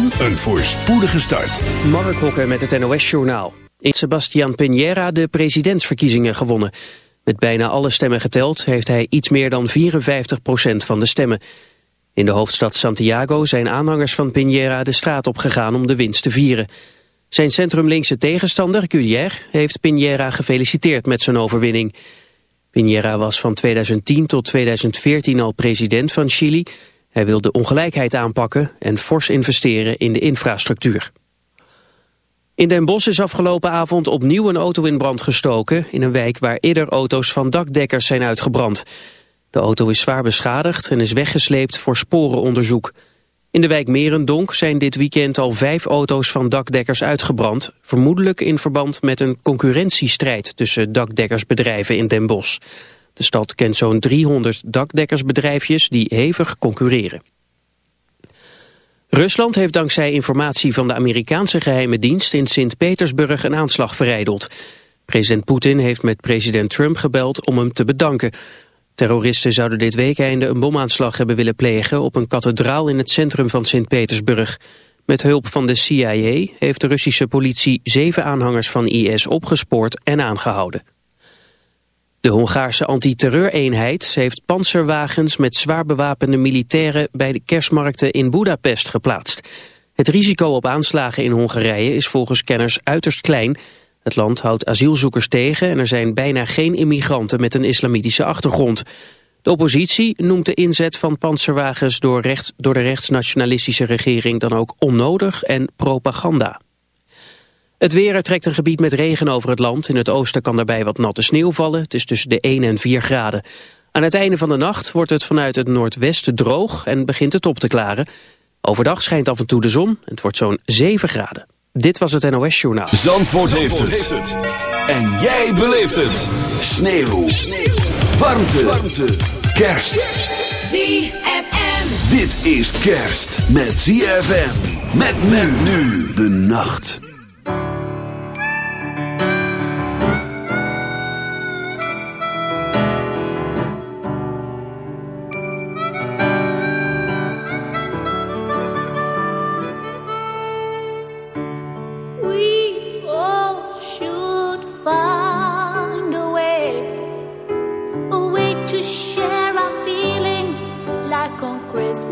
en een voorspoedige start. Mark Hokker met het NOS-journaal. In Sebastián Piñera de presidentsverkiezingen gewonnen. Met bijna alle stemmen geteld heeft hij iets meer dan 54% van de stemmen. In de hoofdstad Santiago zijn aanhangers van Piñera de straat opgegaan om de winst te vieren. Zijn centrumlinkse tegenstander, Guillier, heeft Piñera gefeliciteerd met zijn overwinning. Piñera was van 2010 tot 2014 al president van Chili. Hij wil de ongelijkheid aanpakken en fors investeren in de infrastructuur. In Den Bosch is afgelopen avond opnieuw een auto in brand gestoken... in een wijk waar eerder auto's van dakdekkers zijn uitgebrand. De auto is zwaar beschadigd en is weggesleept voor sporenonderzoek. In de wijk Merendonk zijn dit weekend al vijf auto's van dakdekkers uitgebrand... vermoedelijk in verband met een concurrentiestrijd tussen dakdekkersbedrijven in Den Bosch. De stad kent zo'n 300 dakdekkersbedrijfjes die hevig concurreren. Rusland heeft dankzij informatie van de Amerikaanse geheime dienst in Sint-Petersburg een aanslag verrijdeld. President Poetin heeft met president Trump gebeld om hem te bedanken. Terroristen zouden dit weekende een bomaanslag hebben willen plegen op een kathedraal in het centrum van Sint-Petersburg. Met hulp van de CIA heeft de Russische politie zeven aanhangers van IS opgespoord en aangehouden. De Hongaarse antiterreureenheid heeft panzerwagens met zwaar bewapende militairen bij de kerstmarkten in Budapest geplaatst. Het risico op aanslagen in Hongarije is volgens kenners uiterst klein. Het land houdt asielzoekers tegen en er zijn bijna geen immigranten met een islamitische achtergrond. De oppositie noemt de inzet van panzerwagens door, door de rechtsnationalistische regering dan ook onnodig en propaganda. Het weer trekt een gebied met regen over het land. In het oosten kan daarbij wat natte sneeuw vallen. Het is tussen de 1 en 4 graden. Aan het einde van de nacht wordt het vanuit het noordwesten droog en begint het op te klaren. Overdag schijnt af en toe de zon. Het wordt zo'n 7 graden. Dit was het NOS Journaal. Zandvoort, heeft, het. En jij beleeft het. Sneeuw. Sneeuw. Warmte. Warmte. Kerst. ZFM. Dit is kerst met ZFM. Met men nu de nacht.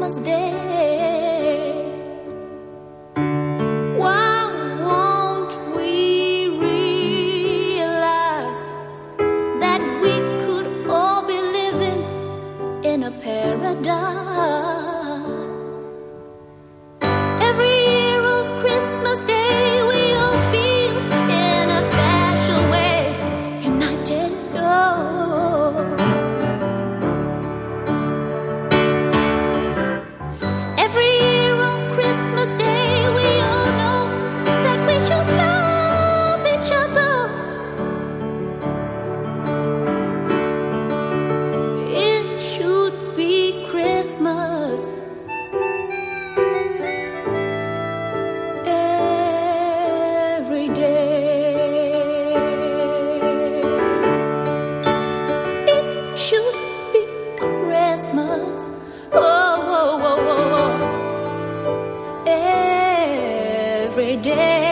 was dead. day.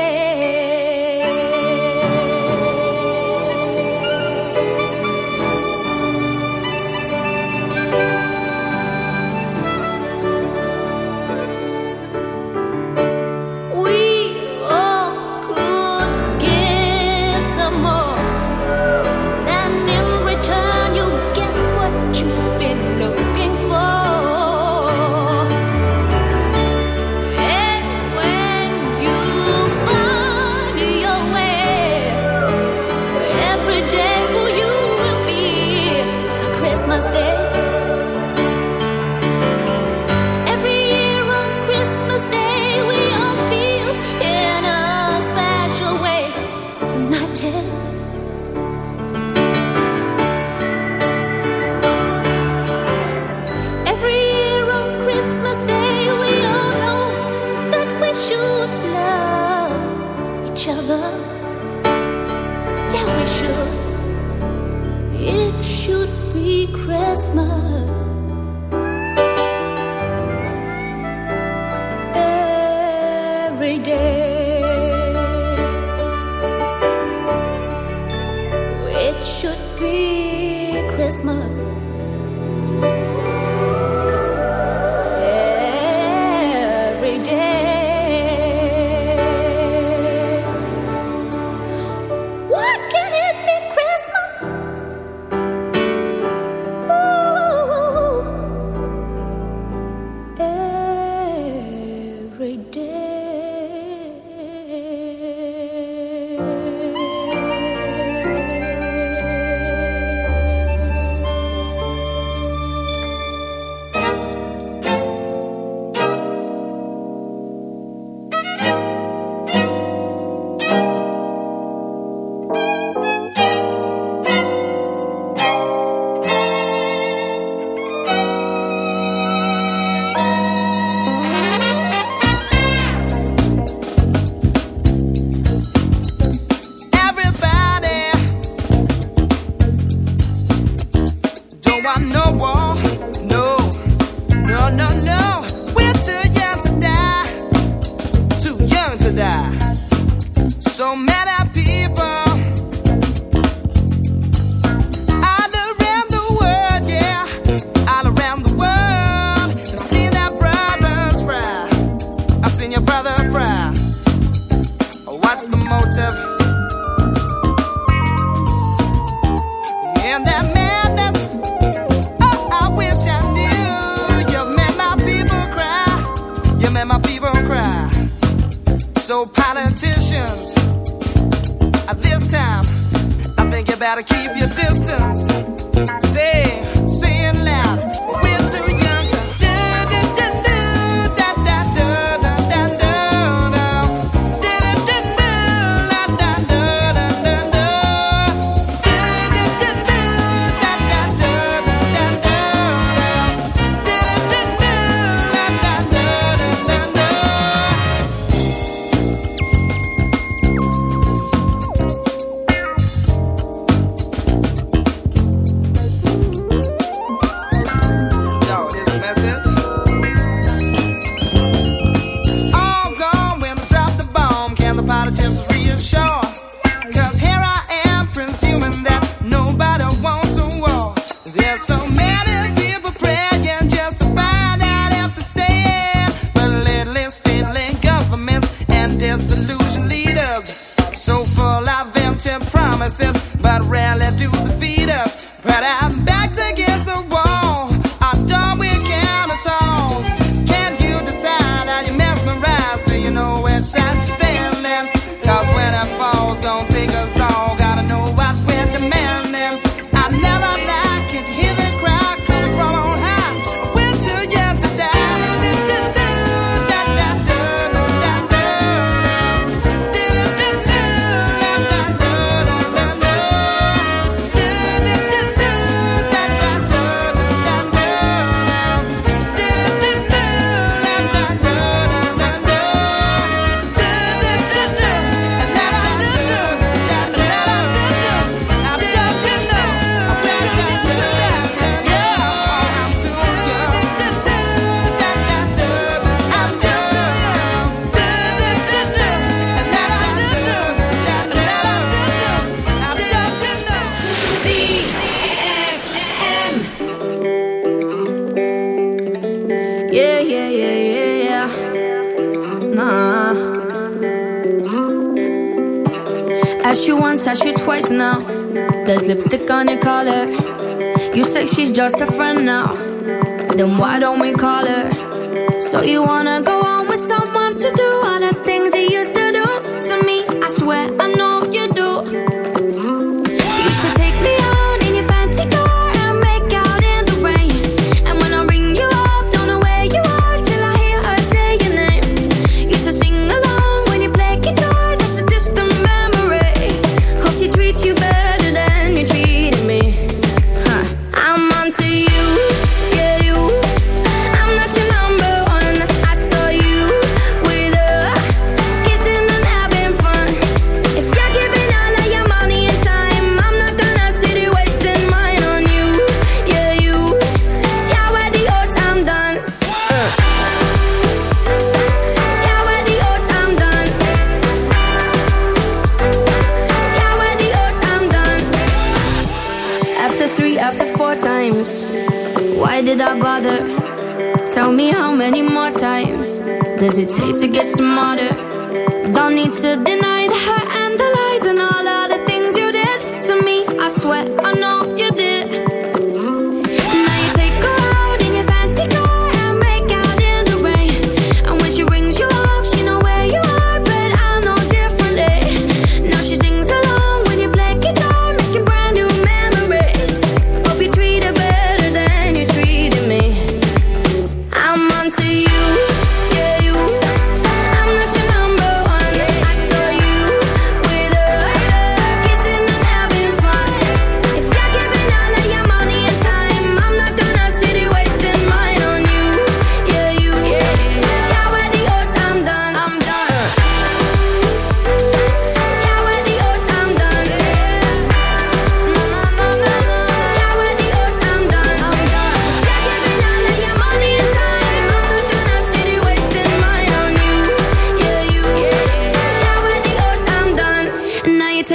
Just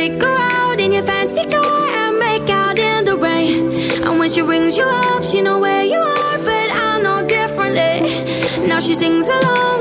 take her out in your fancy car and make out in the rain. And when she rings you up, she know where you are, but I know differently. Eh? Now she sings along.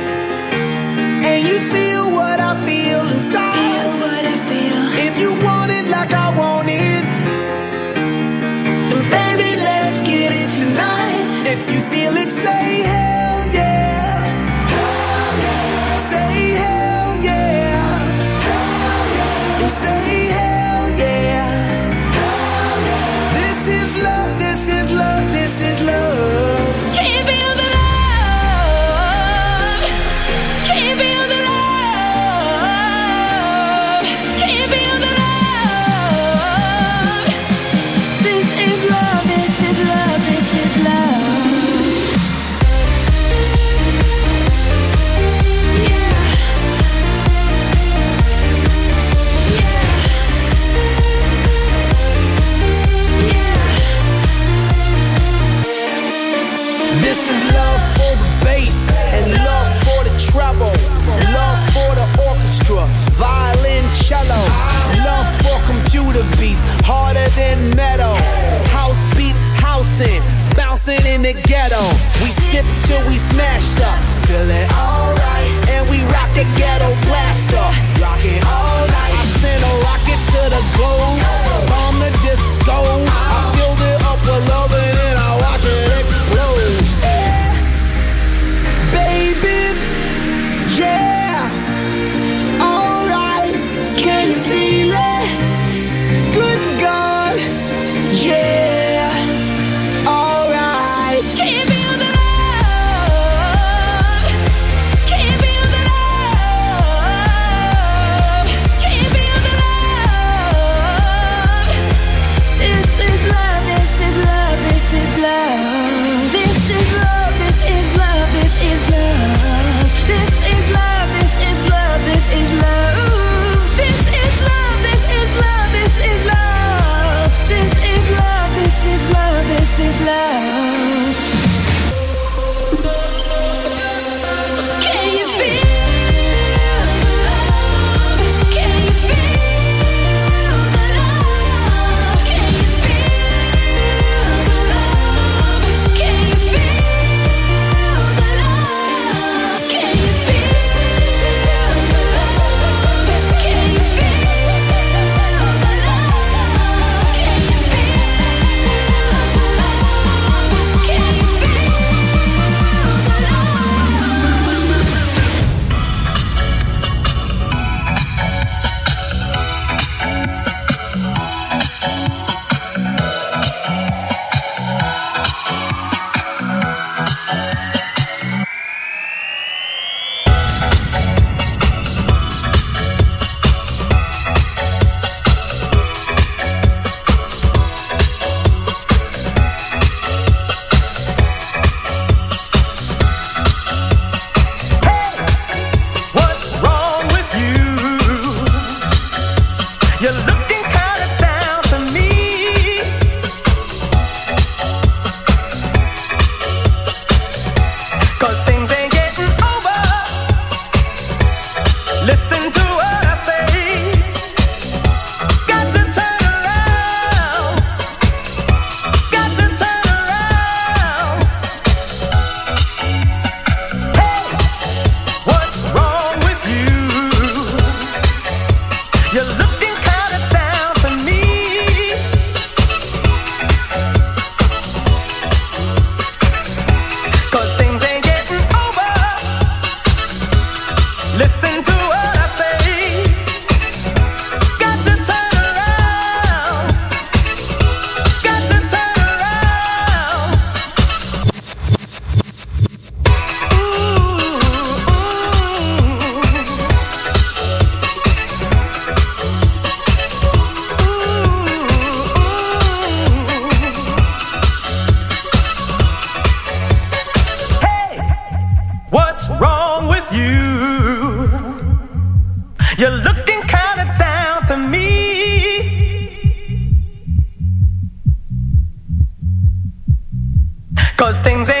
you feel you. You're looking kind of down to me. Cause things ain't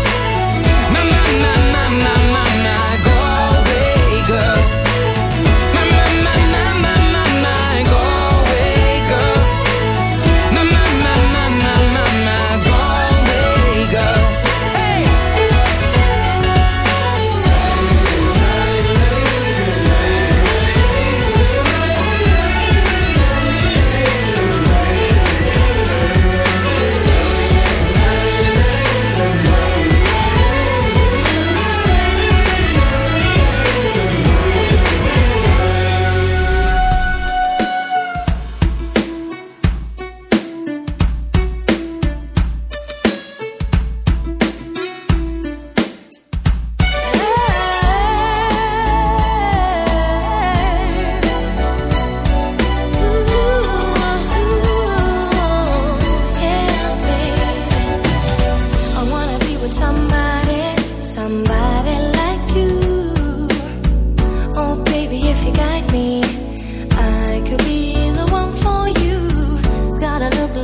My, my, my, my,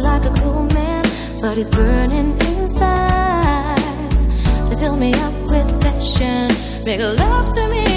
like a cool man, but he's burning inside. To fill me up with passion, make love to me